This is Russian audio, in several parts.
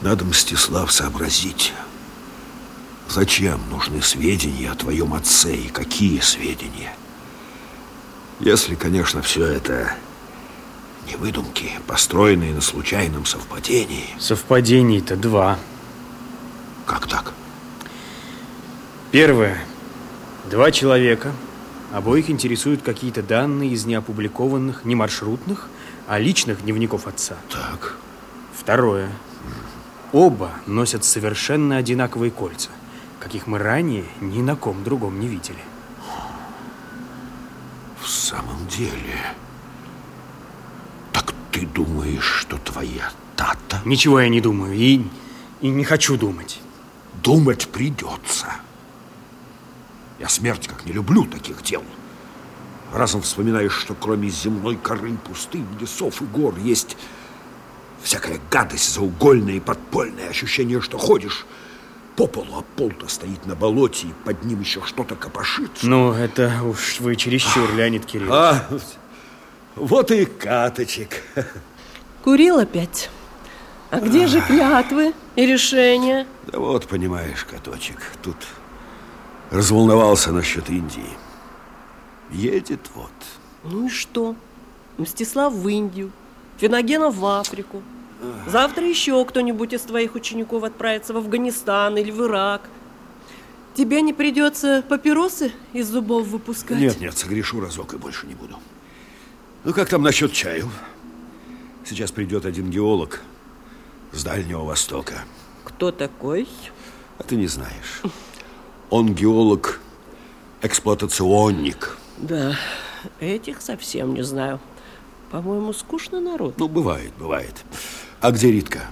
Надо, Мстислав, сообразить, зачем нужны сведения о твоем отце и какие сведения. Если, конечно, все это не выдумки, построенные на случайном совпадении. Совпадений-то два. Как так? Первое. Два человека. Обоих интересуют какие-то данные из неопубликованных, не маршрутных, а личных дневников отца. Так. Второе. Оба носят совершенно одинаковые кольца, каких мы ранее ни на ком другом не видели. В самом деле... Так ты думаешь, что твоя тата... Ничего я не думаю и, и не хочу думать. Думать придется. Я смерть как не люблю таких дел. Разом вспоминаешь, что кроме земной коры, пустынь, лесов и гор есть всякая гадость заугольная и подпольная. Ощущение, что ходишь по полу, а пол-то стоит на болоте, и под ним еще что-то копошится. Ну, это уж вы чересчур, Леонид Кириллович. А, вот и каточек. Курил опять. А где же клятвы и решения? Да вот, понимаешь, каточек, тут разволновался насчет Индии. Едет вот. Ну и что? Мстислав в Индию, Феногенов в Африку. Завтра еще кто-нибудь из твоих учеников отправится в Афганистан или в Ирак. Тебе не придется папиросы из зубов выпускать? Нет, нет, согрешу разок и больше не буду. Ну, как там насчет чаю? Сейчас придет один геолог с Дальнего Востока. Кто такой? А ты не знаешь. Он геолог, эксплуатационник. Да, этих совсем не знаю. По-моему, скучно народ. Ну, бывает, бывает. А где Ритка?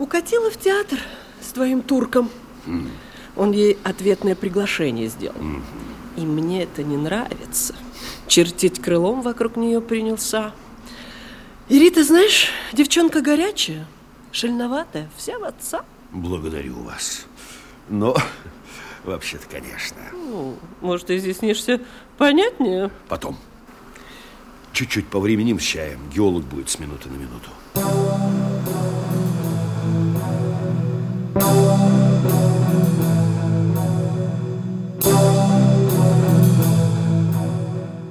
Укатила в театр с твоим турком. Mm. Он ей ответное приглашение сделал. Mm -hmm. И мне это не нравится. Чертить крылом вокруг нее принялся. И Рита, знаешь, девчонка горячая, шальноватая, вся в отца. Благодарю вас. Но Вообще-то, конечно. Ну, может, изъяснишься понятнее? Потом. Чуть-чуть повременим с чаем. Геолог будет с минуты на минуту.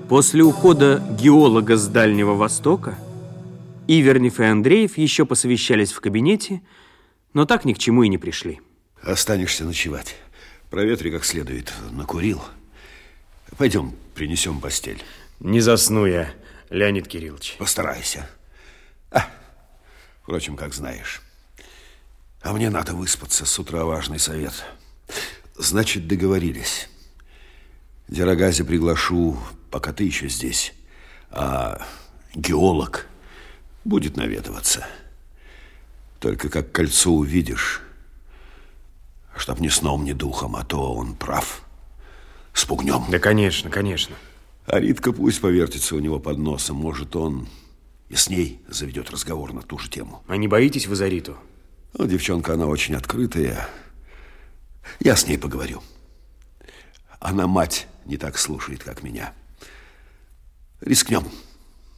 После ухода геолога с Дальнего Востока Ивернев и Андреев еще посовещались в кабинете, но так ни к чему и не пришли. Останешься ночевать. Проветри как следует. Накурил. Пойдем, принесем постель. Не засну я, Леонид Кириллович. Постарайся. А, впрочем, как знаешь. А мне надо выспаться. С утра важный совет. Значит, договорились. Дерогази приглашу, пока ты еще здесь. А геолог будет наведываться. Только как кольцо увидишь, Чтоб ни сном, ни духом, а то он прав. Спугнем. Да, конечно, конечно. А Ритка пусть повертится у него под носом. Может, он и с ней заведет разговор на ту же тему. А не боитесь вы за Риту? Ну, девчонка, она очень открытая. Я с ней поговорю. Она мать не так слушает, как меня. Рискнем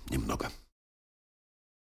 немного.